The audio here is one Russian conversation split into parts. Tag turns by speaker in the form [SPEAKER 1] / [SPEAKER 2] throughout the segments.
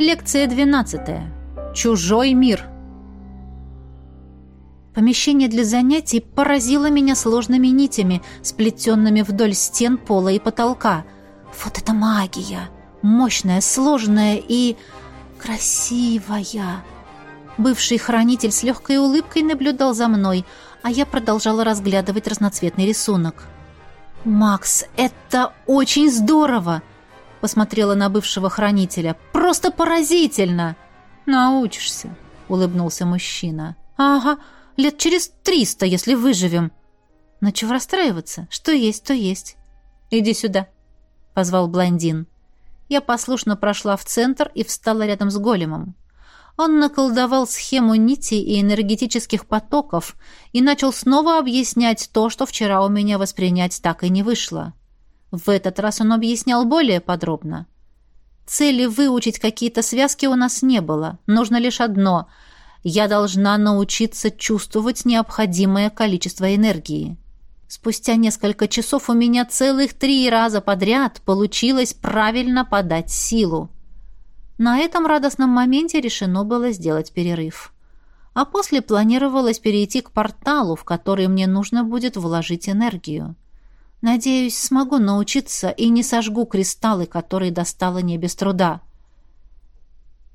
[SPEAKER 1] Лекция 12. Чужой мир. Помещение для занятий поразило меня сложными нитями, сплетенными вдоль стен, пола и потолка. Вот это магия! Мощная, сложная и... красивая! Бывший хранитель с легкой улыбкой наблюдал за мной, а я продолжала разглядывать разноцветный рисунок. «Макс, это очень здорово!» посмотрела на бывшего хранителя. «Просто поразительно!» «Научишься», — улыбнулся мужчина. «Ага, лет через триста, если выживем». «Но чего расстраиваться? Что есть, то есть». «Иди сюда», — позвал блондин. Я послушно прошла в центр и встала рядом с големом. Он наколдовал схему нитей и энергетических потоков и начал снова объяснять то, что вчера у меня воспринять так и не вышло. В этот раз он объяснял более подробно. Цели выучить какие-то связки у нас не было. Нужно лишь одно. Я должна научиться чувствовать необходимое количество энергии. Спустя несколько часов у меня целых три раза подряд получилось правильно подать силу. На этом радостном моменте решено было сделать перерыв. А после планировалось перейти к порталу, в который мне нужно будет вложить энергию. Надеюсь, смогу научиться и не сожгу кристаллы, которые достала не без труда.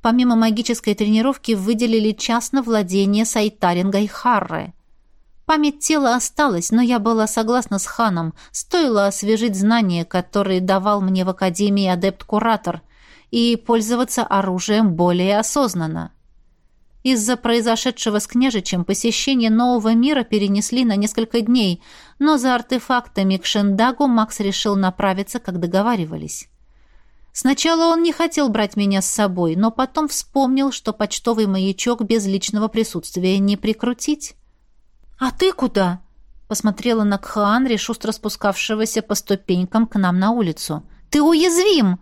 [SPEAKER 1] Помимо магической тренировки выделили час на владение сайтарингой Харры. Память тела осталась, но я была согласна с ханом. Стоило освежить знания, которые давал мне в Академии адепт-куратор, и пользоваться оружием более осознанно. Из-за произошедшего с княжичем посещение нового мира перенесли на несколько дней, но за артефактами к Шендагу Макс решил направиться, как договаривались. Сначала он не хотел брать меня с собой, но потом вспомнил, что почтовый маячок без личного присутствия не прикрутить. «А ты куда?» — посмотрела на Кхаанри, шустро спускавшегося по ступенькам к нам на улицу. «Ты уязвим!»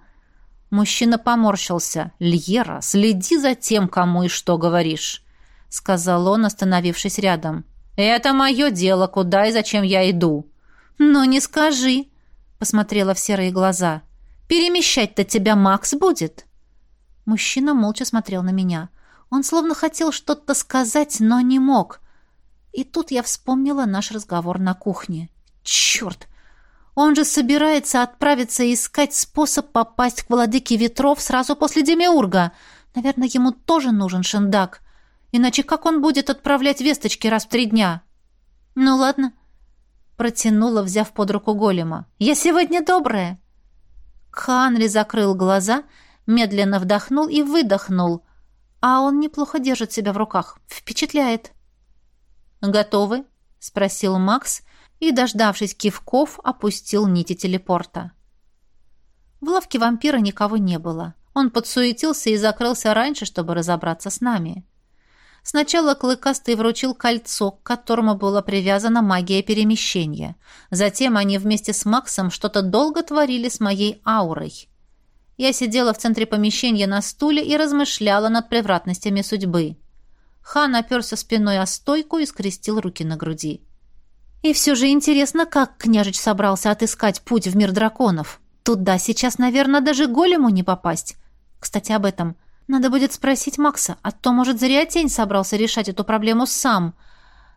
[SPEAKER 1] Мужчина поморщился. «Льера, следи за тем, кому и что говоришь», — сказал он, остановившись рядом. «Это мое дело, куда и зачем я иду». «Ну не скажи», — посмотрела в серые глаза. «Перемещать-то тебя Макс будет». Мужчина молча смотрел на меня. Он словно хотел что-то сказать, но не мог. И тут я вспомнила наш разговор на кухне. «Черт! Он же собирается отправиться искать способ попасть к владыке ветров сразу после Демиурга. Наверное, ему тоже нужен шиндак. Иначе как он будет отправлять весточки раз в три дня? Ну ладно, протянула, взяв под руку голема. Я сегодня добрая. Ханри закрыл глаза, медленно вдохнул и выдохнул. А он неплохо держит себя в руках. Впечатляет. Готовы? спросил Макс и, дождавшись кивков, опустил нити телепорта. В лавке вампира никого не было. Он подсуетился и закрылся раньше, чтобы разобраться с нами. Сначала Клыкастый вручил кольцо, к которому была привязана магия перемещения. Затем они вместе с Максом что-то долго творили с моей аурой. Я сидела в центре помещения на стуле и размышляла над превратностями судьбы. Хан оперся спиной о стойку и скрестил руки на груди. И все же интересно, как княжич собрался отыскать путь в мир драконов. Туда сейчас, наверное, даже голему не попасть. Кстати, об этом. Надо будет спросить Макса, а то, может, зря тень собрался решать эту проблему сам.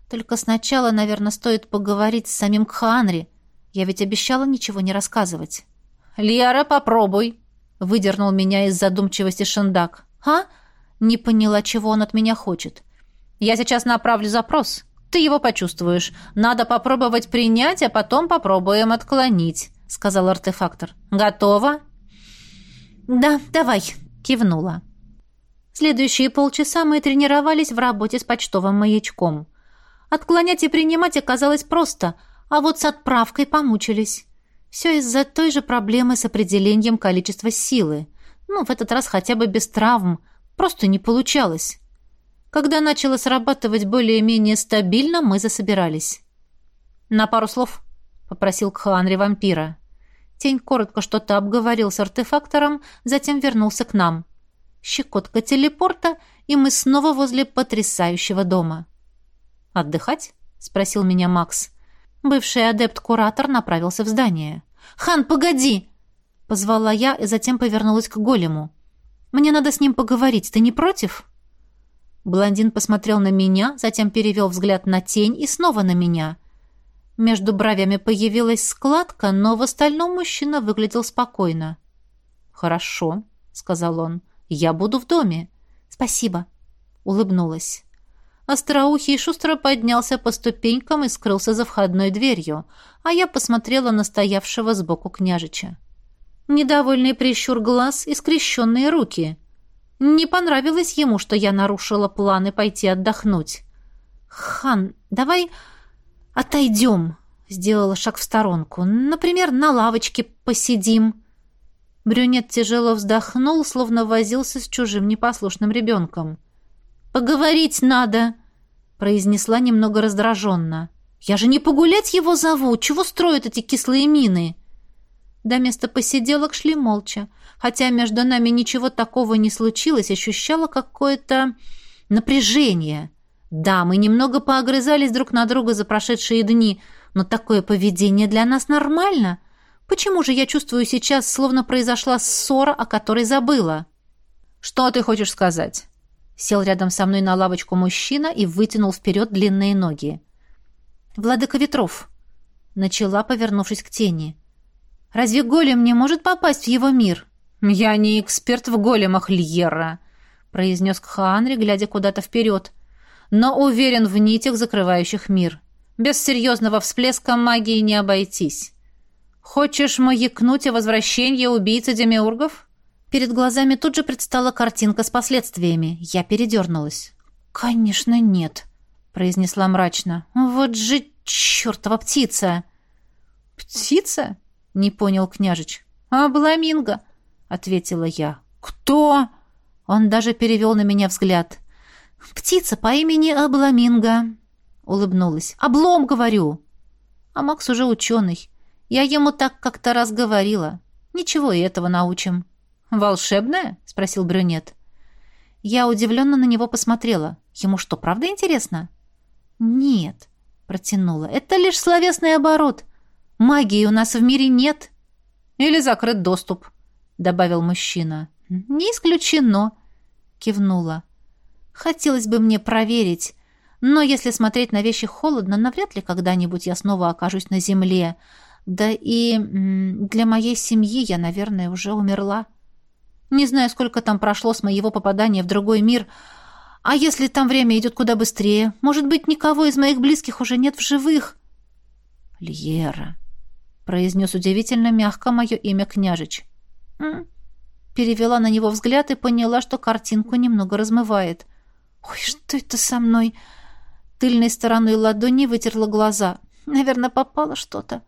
[SPEAKER 1] Только сначала, наверное, стоит поговорить с самим Кханри. Я ведь обещала ничего не рассказывать. «Лиара, попробуй!» — выдернул меня из задумчивости Шендак. «А?» — не поняла, чего он от меня хочет. «Я сейчас направлю запрос, ты его почувствуешь. Надо попробовать принять, а потом попробуем отклонить», — сказал артефактор. «Готово?» «Да, давай», — кивнула. Следующие полчаса мы тренировались в работе с почтовым маячком. Отклонять и принимать оказалось просто, а вот с отправкой помучились. Все из-за той же проблемы с определением количества силы. Ну, в этот раз хотя бы без травм. Просто не получалось. Когда начало срабатывать более-менее стабильно, мы засобирались. «На пару слов», — попросил Кхаанри вампира. Тень коротко что-то обговорил с артефактором, затем вернулся к нам. Щекотка телепорта, и мы снова возле потрясающего дома. «Отдыхать?» — спросил меня Макс. Бывший адепт-куратор направился в здание. «Хан, погоди!» — позвала я и затем повернулась к голему. «Мне надо с ним поговорить, ты не против?» Блондин посмотрел на меня, затем перевел взгляд на тень и снова на меня. Между бровями появилась складка, но в остальном мужчина выглядел спокойно. «Хорошо», — сказал он, — «я буду в доме». «Спасибо», — улыбнулась. Остроухий шустро поднялся по ступенькам и скрылся за входной дверью, а я посмотрела на стоявшего сбоку княжича. Недовольный прищур глаз и скрещенные руки — не понравилось ему, что я нарушила планы пойти отдохнуть. «Хан, давай отойдем», — сделала шаг в сторонку. «Например, на лавочке посидим». Брюнет тяжело вздохнул, словно возился с чужим непослушным ребенком. «Поговорить надо», — произнесла немного раздраженно. «Я же не погулять его зову! Чего строят эти кислые мины?» До места посиделок шли молча. Хотя между нами ничего такого не случилось, ощущала какое-то напряжение. Да, мы немного поогрызались друг на друга за прошедшие дни, но такое поведение для нас нормально. Почему же я чувствую сейчас, словно произошла ссора, о которой забыла? Что ты хочешь сказать? Сел рядом со мной на лавочку мужчина и вытянул вперед длинные ноги. «Владыка Ветров», — начала, повернувшись к тени, — Разве голем не может попасть в его мир? Я не эксперт в големах Льера, произнес Кхаанри, глядя куда-то вперед. Но уверен в нитях, закрывающих мир. Без серьезного всплеска магии не обойтись. Хочешь маякнуть о возвращении убийцы демиургов? Перед глазами тут же предстала картинка с последствиями. Я передернулась. «Конечно нет», — произнесла мрачно. «Вот же чертова птица!» «Птица?» не понял княжич. «А, Бламинго!» — ответила я. «Кто?» Он даже перевел на меня взгляд. «Птица по имени Абламинго», — улыбнулась. «Облом, говорю!» А Макс уже ученый. Я ему так как-то раз говорила. Ничего и этого научим. «Волшебная?» — спросил брюнет. Я удивленно на него посмотрела. Ему что, правда интересно? «Нет», — протянула. «Это лишь словесный оборот. Магии у нас в мире нет. Или закрыт доступ, добавил мужчина. Не исключено, кивнула. Хотелось бы мне проверить, но если смотреть на вещи холодно, навряд ли когда-нибудь я снова окажусь на земле. Да и для моей семьи я, наверное, уже умерла. Не знаю, сколько там прошло с моего попадания в другой мир. А если там время идет куда быстрее? Может быть, никого из моих близких уже нет в живых? Льера, произнес удивительно мягко мое имя княжич. «М?» Перевела на него взгляд и поняла, что картинку немного размывает. «Ой, что это со мной?» Тыльной стороной ладони вытерла глаза. «Наверное, попало что-то».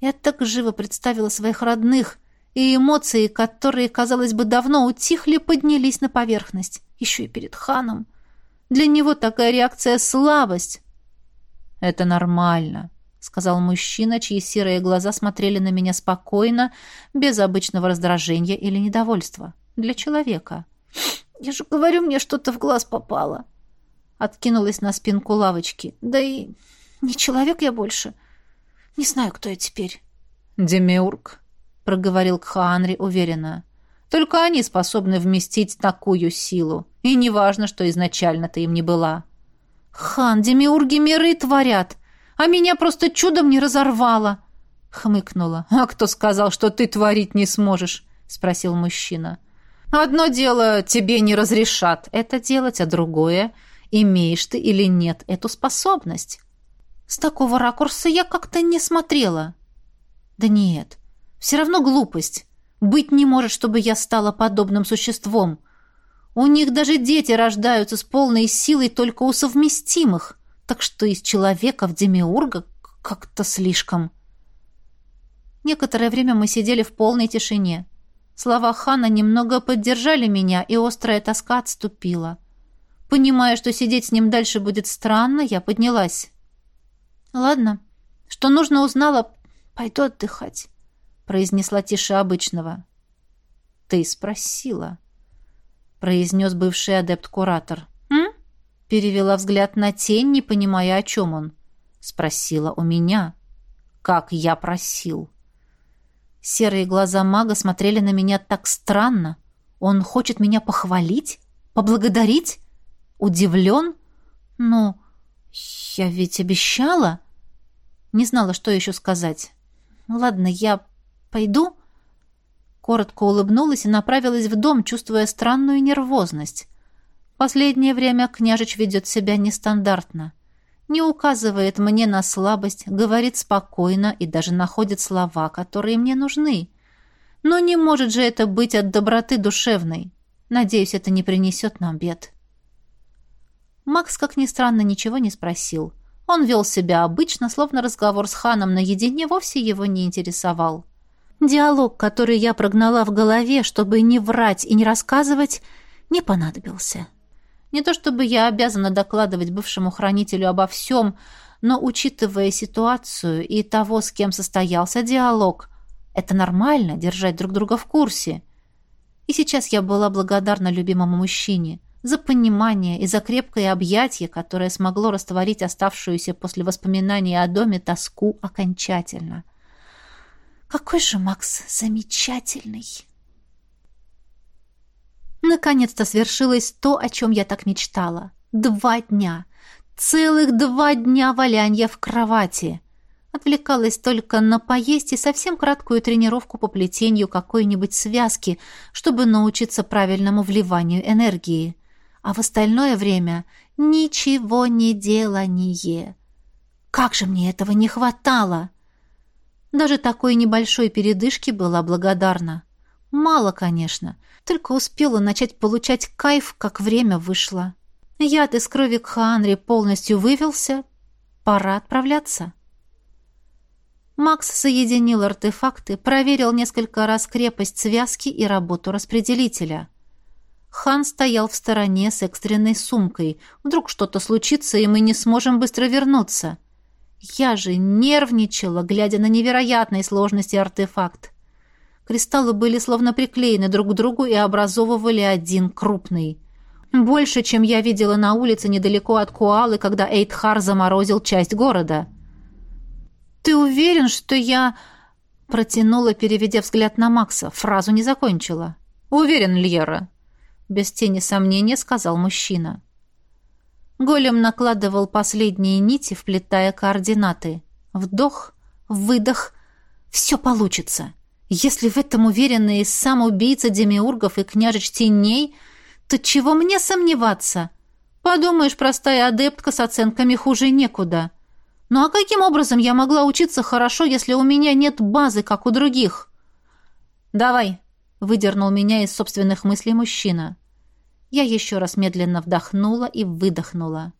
[SPEAKER 1] Я так живо представила своих родных, и эмоции, которые, казалось бы, давно утихли, поднялись на поверхность. Еще и перед ханом. Для него такая реакция — слабость. «Это нормально», сказал мужчина, чьи серые глаза смотрели на меня спокойно, без обычного раздражения или недовольства. Для человека. «Я же говорю, мне что-то в глаз попало». Откинулась на спинку лавочки. «Да и не человек я больше. Не знаю, кто я теперь». «Демиург», — проговорил Кхаанри уверенно. «Только они способны вместить такую силу. И неважно, что изначально ты им не была». «Хан, демиурги миры творят!» а меня просто чудом не разорвало!» — хмыкнула. «А кто сказал, что ты творить не сможешь?» — спросил мужчина. «Одно дело тебе не разрешат это делать, а другое — имеешь ты или нет эту способность». С такого ракурса я как-то не смотрела. Да нет, все равно глупость. Быть не может, чтобы я стала подобным существом. У них даже дети рождаются с полной силой только у совместимых так что из человека в демиурга как-то слишком. Некоторое время мы сидели в полной тишине. Слова Хана немного поддержали меня, и острая тоска отступила. Понимая, что сидеть с ним дальше будет странно, я поднялась. «Ладно, что нужно узнала, пойду отдыхать», — произнесла тише обычного. «Ты спросила», — произнес бывший адепт-куратор. — Перевела взгляд на тень, не понимая, о чем он. Спросила у меня. Как я просил. Серые глаза мага смотрели на меня так странно. Он хочет меня похвалить? Поблагодарить? Удивлен? Но я ведь обещала. Не знала, что еще сказать. Ладно, я пойду. Коротко улыбнулась и направилась в дом, чувствуя странную нервозность последнее время княжич ведет себя нестандартно. Не указывает мне на слабость, говорит спокойно и даже находит слова, которые мне нужны. Но не может же это быть от доброты душевной. Надеюсь, это не принесет нам бед. Макс, как ни странно, ничего не спросил. Он вел себя обычно, словно разговор с ханом наедине вовсе его не интересовал. Диалог, который я прогнала в голове, чтобы не врать и не рассказывать, не понадобился. Не то чтобы я обязана докладывать бывшему хранителю обо всем, но учитывая ситуацию и того, с кем состоялся диалог, это нормально держать друг друга в курсе. И сейчас я была благодарна любимому мужчине за понимание и за крепкое объятие, которое смогло растворить оставшуюся после воспоминаний о доме тоску окончательно. Какой же Макс замечательный! Наконец-то свершилось то, о чем я так мечтала. Два дня. Целых два дня валянья в кровати. Отвлекалась только на поесть и совсем краткую тренировку по плетению какой-нибудь связки, чтобы научиться правильному вливанию энергии. А в остальное время ничего не делание. Как же мне этого не хватало! Даже такой небольшой передышки была благодарна. Мало, конечно. Только успела начать получать кайф, как время вышло. Яд из крови Кхаанри полностью вывелся. Пора отправляться. Макс соединил артефакты, проверил несколько раз крепость связки и работу распределителя. Хан стоял в стороне с экстренной сумкой. Вдруг что-то случится, и мы не сможем быстро вернуться. Я же нервничала, глядя на невероятные сложности артефакт. Кристаллы были словно приклеены друг к другу и образовывали один крупный. Больше, чем я видела на улице недалеко от Куалы, когда Эйтхар заморозил часть города. «Ты уверен, что я...» Протянула, переведя взгляд на Макса. Фразу не закончила. «Уверен, Льера», — без тени сомнения сказал мужчина. Голем накладывал последние нити, вплетая координаты. Вдох, выдох, все получится. Если в этом уверены и сам убийца Демиургов и княжеч теней, то чего мне сомневаться? Подумаешь, простая адептка с оценками хуже некуда. Ну а каким образом я могла учиться хорошо, если у меня нет базы, как у других? Давай, выдернул меня из собственных мыслей мужчина. Я еще раз медленно вдохнула и выдохнула.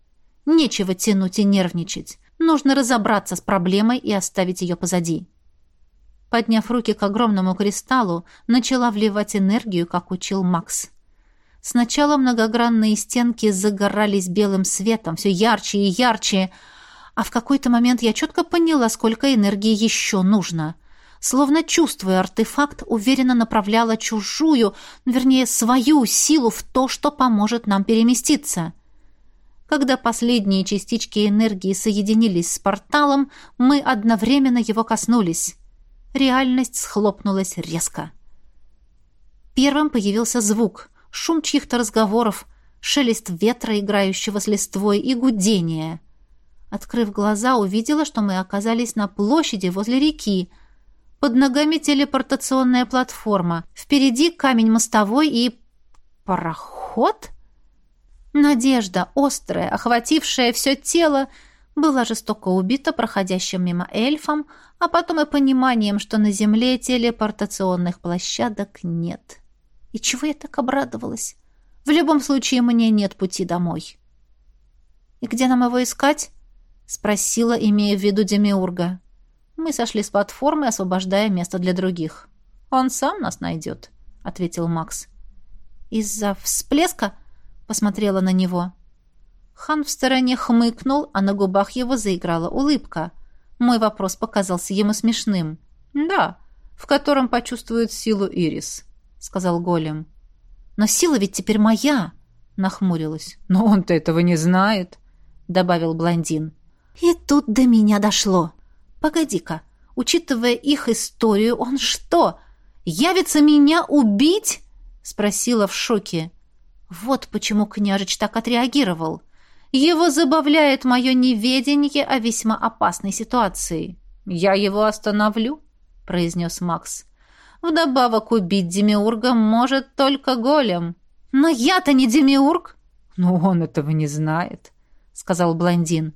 [SPEAKER 1] Нечего тянуть и нервничать. Нужно разобраться с проблемой и оставить ее позади подняв руки к огромному кристаллу, начала вливать энергию, как учил Макс. Сначала многогранные стенки загорались белым светом, все ярче и ярче, а в какой-то момент я четко поняла, сколько энергии еще нужно. Словно чувствуя артефакт, уверенно направляла чужую, вернее, свою силу в то, что поможет нам переместиться. Когда последние частички энергии соединились с порталом, мы одновременно его коснулись. Реальность схлопнулась резко. Первым появился звук, шум чьих-то разговоров, шелест ветра, играющего с листвой, и гудение. Открыв глаза, увидела, что мы оказались на площади возле реки. Под ногами телепортационная платформа. Впереди камень мостовой и... пароход? Надежда, острая, охватившая все тело, была жестоко убита проходящим мимо эльфом, а потом и пониманием, что на земле телепортационных площадок нет. И чего я так обрадовалась? В любом случае мне нет пути домой. «И где нам его искать?» — спросила, имея в виду Демиурга. Мы сошли с платформы, освобождая место для других. «Он сам нас найдет», — ответил Макс. «Из-за всплеска?» — посмотрела на него. Хан в стороне хмыкнул, а на губах его заиграла улыбка. Мой вопрос показался ему смешным. «Да, в котором почувствует силу Ирис», — сказал голем. «Но сила ведь теперь моя!» — нахмурилась. «Но он-то этого не знает», — добавил блондин. «И тут до меня дошло. Погоди-ка, учитывая их историю, он что, явится меня убить?» — спросила в шоке. «Вот почему княжич так отреагировал». Его забавляет мое неведение о весьма опасной ситуации. Я его остановлю, произнес Макс. Вдобавок убить Демиурга может только голем. Но я-то не Демиург.
[SPEAKER 2] Но он этого не знает, сказал блондин.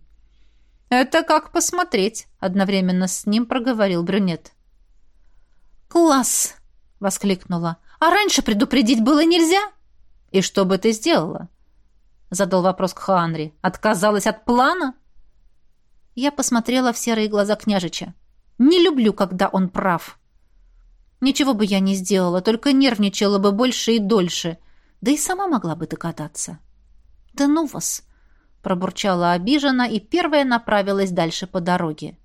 [SPEAKER 1] Это как посмотреть, одновременно с ним проговорил брюнет. Класс, воскликнула. А раньше предупредить было нельзя?
[SPEAKER 2] И что бы ты сделала? задал вопрос к Хоанри. Отказалась от плана?
[SPEAKER 1] Я посмотрела в серые глаза княжича. Не люблю, когда он прав. Ничего бы я не сделала, только нервничала бы больше и дольше. Да и сама могла бы догадаться. Да ну вас, пробурчала обиженно и первая направилась дальше по дороге.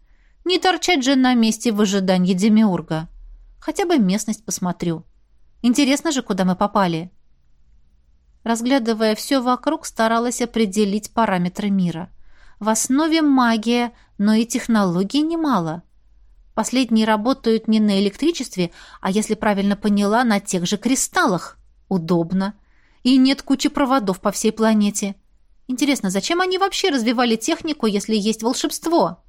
[SPEAKER 1] Не торчать же на месте в ожидании Демиурга. Хотя бы местность посмотрю. Интересно же, куда мы попали. Разглядывая все вокруг, старалась определить параметры мира. В основе магия, но и технологий немало. Последние работают не на электричестве, а, если правильно поняла, на тех же кристаллах. Удобно. И нет кучи проводов по всей планете. Интересно, зачем они вообще развивали технику, если есть волшебство?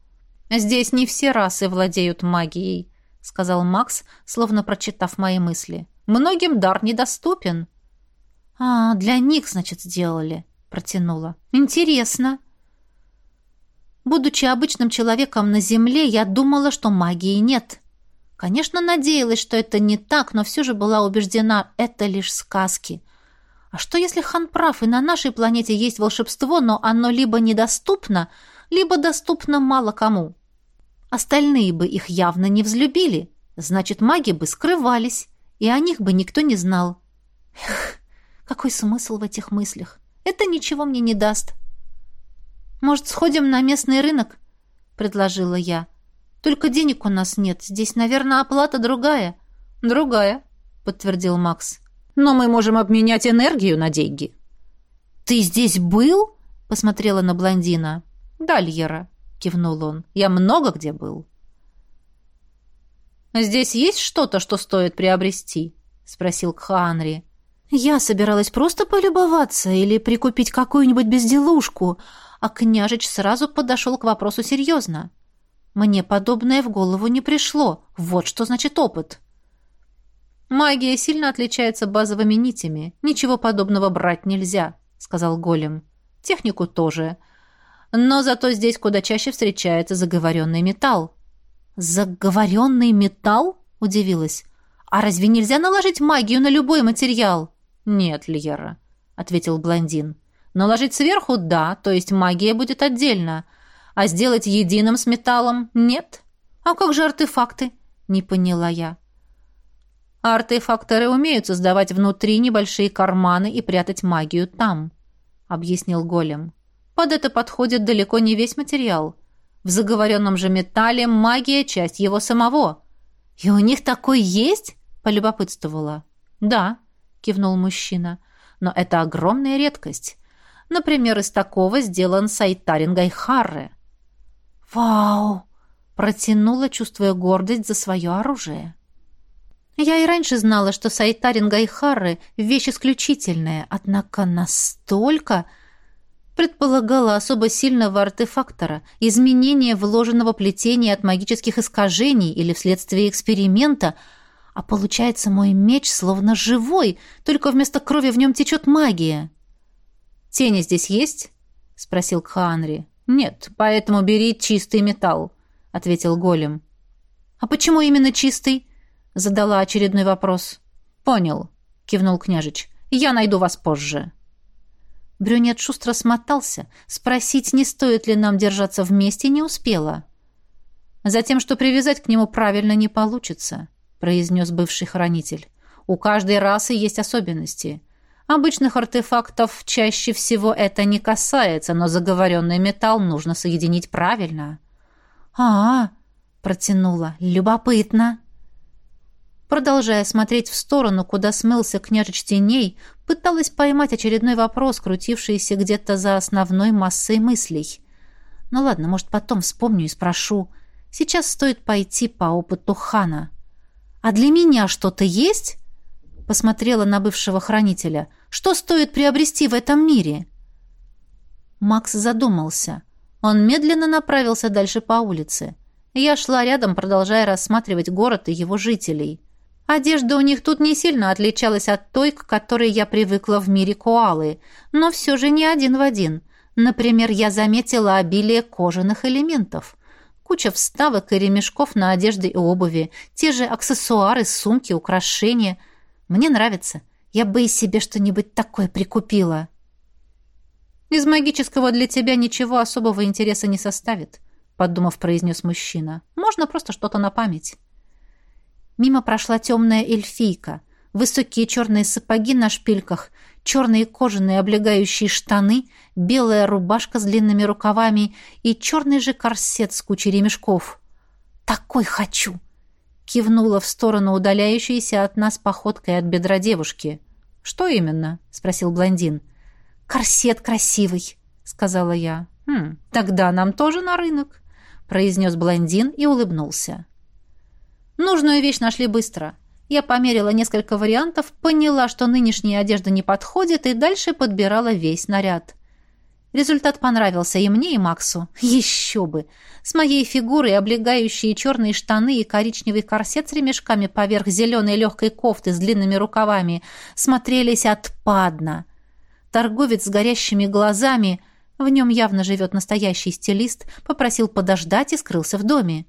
[SPEAKER 2] «Здесь не все расы владеют магией», — сказал Макс, словно прочитав мои мысли. «Многим дар недоступен».
[SPEAKER 1] «А, для них, значит, сделали», — протянула. «Интересно». Будучи обычным человеком на Земле, я думала, что магии нет. Конечно, надеялась, что это не так, но все же была убеждена, это лишь сказки. А что, если хан прав, и на нашей планете есть волшебство, но оно либо недоступно, либо доступно мало кому? Остальные бы их явно не взлюбили. Значит, маги бы скрывались, и о них бы никто не знал. Эх. Какой смысл в этих мыслях? Это ничего мне не даст. Может, сходим на местный рынок? предложила я. Только денег у нас нет. Здесь, наверное, оплата другая.
[SPEAKER 2] Другая, подтвердил Макс. Но мы можем обменять энергию на деньги.
[SPEAKER 1] Ты здесь был? посмотрела на блондина.
[SPEAKER 2] Дальера. Кивнул он. Я много где был. Здесь есть что-то, что стоит приобрести? спросил Кханри.
[SPEAKER 1] Я собиралась просто полюбоваться или прикупить какую-нибудь безделушку, а княжич сразу подошел к вопросу серьезно. Мне подобное в голову не пришло. Вот что значит опыт.
[SPEAKER 2] «Магия сильно отличается базовыми нитями. Ничего подобного брать нельзя», — сказал голем. «Технику тоже. Но зато здесь куда чаще встречается заговоренный металл».
[SPEAKER 1] «Заговоренный металл?» — удивилась. «А разве нельзя наложить магию на любой материал?»
[SPEAKER 2] «Нет, Льера», — ответил блондин. «Наложить сверху — да, то есть магия будет отдельно, а сделать единым с металлом — нет.
[SPEAKER 1] А как же артефакты?» — не поняла я.
[SPEAKER 2] «Артефакторы умеют создавать внутри небольшие карманы и прятать магию там», — объяснил голем. «Под это подходит далеко не весь материал. В заговоренном же металле магия — часть его самого».
[SPEAKER 1] «И у них такой есть?» — полюбопытствовала.
[SPEAKER 2] «Да», кивнул мужчина. Но это огромная редкость. Например, из такого сделан сайтарин Гайхарре.
[SPEAKER 1] Вау! Протянула, чувствуя гордость за свое оружие. Я и раньше знала, что сайтарин Гайхары — вещь исключительная, однако настолько предполагала особо сильного артефактора, изменение вложенного плетения от магических искажений или вследствие эксперимента — а получается мой меч словно живой, только вместо крови в нем течет магия».
[SPEAKER 2] «Тени здесь есть?» — спросил Кханри. «Нет, поэтому бери чистый металл», — ответил голем.
[SPEAKER 1] «А почему именно чистый?» — задала очередной вопрос.
[SPEAKER 2] «Понял», — кивнул княжич. «Я найду вас позже».
[SPEAKER 1] Брюнет шустро смотался. Спросить, не стоит ли нам держаться вместе, не успела.
[SPEAKER 2] Затем, что привязать к нему правильно не получится произнес бывший хранитель. «У каждой расы есть особенности. Обычных артефактов чаще всего это не касается, но заговоренный металл нужно соединить правильно».
[SPEAKER 1] «А-а-а!» протянула. «Любопытно!» Продолжая смотреть в сторону, куда смылся княжеч теней, пыталась поймать очередной вопрос, крутившийся где-то за основной массой мыслей. «Ну ладно, может, потом вспомню и спрошу. Сейчас стоит пойти по опыту хана». «А для меня что-то есть?» Посмотрела на бывшего хранителя. «Что стоит приобрести в этом мире?» Макс задумался. Он медленно направился дальше по улице. Я шла рядом, продолжая рассматривать город и его жителей. Одежда у них тут не сильно отличалась от той, к которой я привыкла в мире коалы, но все же не один в один. Например, я заметила обилие кожаных элементов – куча вставок и ремешков на одежде и обуви, те же аксессуары, сумки, украшения. Мне нравится. Я бы и себе что-нибудь такое прикупила.
[SPEAKER 2] Из магического для тебя ничего особого интереса не составит, подумав, произнес мужчина. Можно просто что-то на память.
[SPEAKER 1] Мимо прошла темная эльфийка, высокие черные сапоги на шпильках черные кожаные облегающие штаны, белая рубашка с длинными рукавами и черный же корсет с кучей ремешков. «Такой хочу!» — кивнула в сторону удаляющейся от нас походкой от бедра девушки.
[SPEAKER 2] «Что именно?» — спросил блондин.
[SPEAKER 1] «Корсет красивый», — сказала я.
[SPEAKER 2] «Хм, тогда нам тоже на рынок», — произнес блондин и улыбнулся. Нужную вещь нашли быстро — я померила несколько вариантов, поняла, что нынешняя одежда не подходит, и дальше подбирала весь наряд. Результат понравился и мне, и Максу. Еще бы! С моей фигурой облегающие черные штаны и коричневый корсет с ремешками поверх зеленой легкой кофты с длинными рукавами смотрелись отпадно. Торговец с горящими глазами, в нем явно живет настоящий стилист, попросил подождать и скрылся в доме.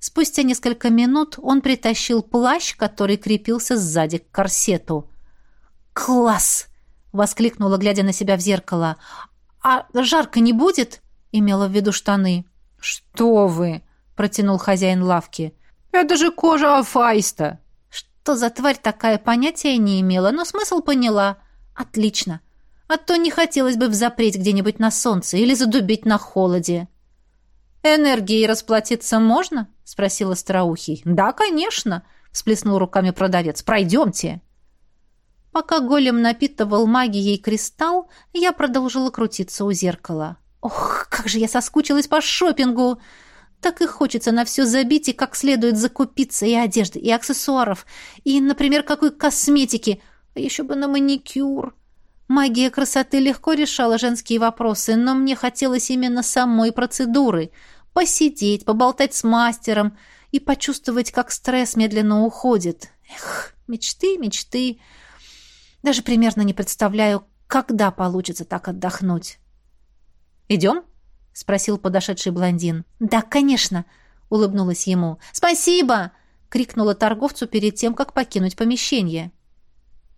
[SPEAKER 2] Спустя несколько минут он притащил плащ, который крепился сзади к корсету.
[SPEAKER 1] «Класс!» — воскликнула, глядя на себя в зеркало. «А жарко не будет?» — имела в виду штаны.
[SPEAKER 2] «Что вы!» — протянул хозяин лавки. «Это же кожа Афайста!»
[SPEAKER 1] Что за тварь такая, понятия не имела, но смысл поняла. «Отлично!» а то не хотелось бы взапреть где-нибудь на солнце или задубить на холоде.
[SPEAKER 2] «Энергией расплатиться можно?» спросила Страухий.
[SPEAKER 1] «Да, конечно», — всплеснул руками продавец. «Пройдемте». Пока голем напитывал магией кристалл, я продолжила крутиться у зеркала. «Ох, как же я соскучилась по шопингу! Так и хочется на все забить и как следует закупиться и одежды, и аксессуаров, и, например, какой косметики, а еще бы на маникюр». Магия красоты легко решала женские вопросы, но мне хотелось именно самой процедуры — посидеть, поболтать с мастером и почувствовать, как стресс медленно уходит. Эх, мечты, мечты. Даже примерно не представляю, когда получится так отдохнуть.
[SPEAKER 2] «Идем?»
[SPEAKER 1] — спросил подошедший блондин. «Да, конечно!» — улыбнулась ему. «Спасибо!» — крикнула торговцу перед тем, как покинуть помещение.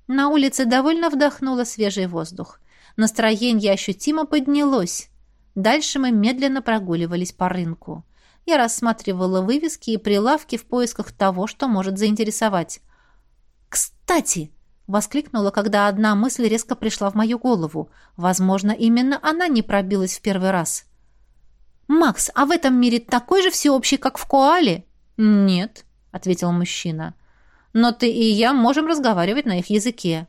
[SPEAKER 1] На улице довольно вдохнуло свежий воздух. Настроение ощутимо поднялось. Дальше мы медленно прогуливались по рынку. Я рассматривала вывески и прилавки в поисках того, что может заинтересовать. «Кстати!» — воскликнула, когда одна мысль резко пришла в мою голову. Возможно, именно она не пробилась в первый раз. «Макс, а в этом мире такой же всеобщий, как в Коале?»
[SPEAKER 2] «Нет», — ответил мужчина. «Но ты и я можем разговаривать на их языке».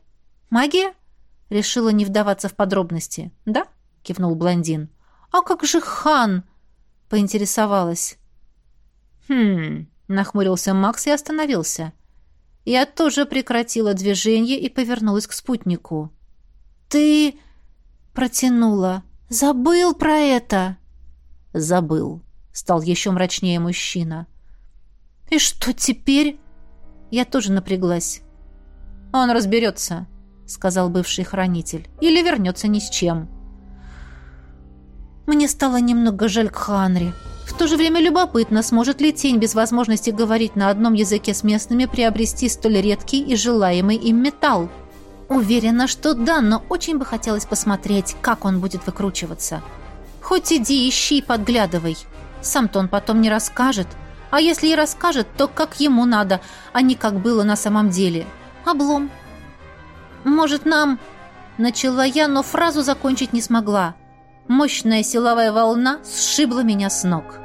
[SPEAKER 1] «Магия?»
[SPEAKER 2] — решила не вдаваться в подробности. «Да?» — кивнул блондин.
[SPEAKER 1] «А как же хан?» — поинтересовалась.
[SPEAKER 2] «Хм...» — нахмурился Макс и остановился. Я тоже прекратила движение и повернулась к спутнику.
[SPEAKER 1] «Ты...» — протянула. «Забыл про это!»
[SPEAKER 2] «Забыл», — стал еще мрачнее мужчина.
[SPEAKER 1] «И что теперь?»
[SPEAKER 2] Я тоже напряглась. «Он разберется», — сказал бывший хранитель. «Или вернется ни с чем».
[SPEAKER 1] Мне стало немного жаль Кханри. В то же время любопытно, сможет ли тень без возможности говорить на одном языке с местными приобрести столь редкий и желаемый им металл. Уверена, что да, но очень бы хотелось посмотреть, как он будет выкручиваться. Хоть иди, ищи и подглядывай. Сам-то он потом не расскажет. А если и расскажет, то как ему надо, а не как было на самом деле. Облом. Может, нам... Начала я, но фразу закончить не смогла. Мощная силовая волна сшибла меня с ног.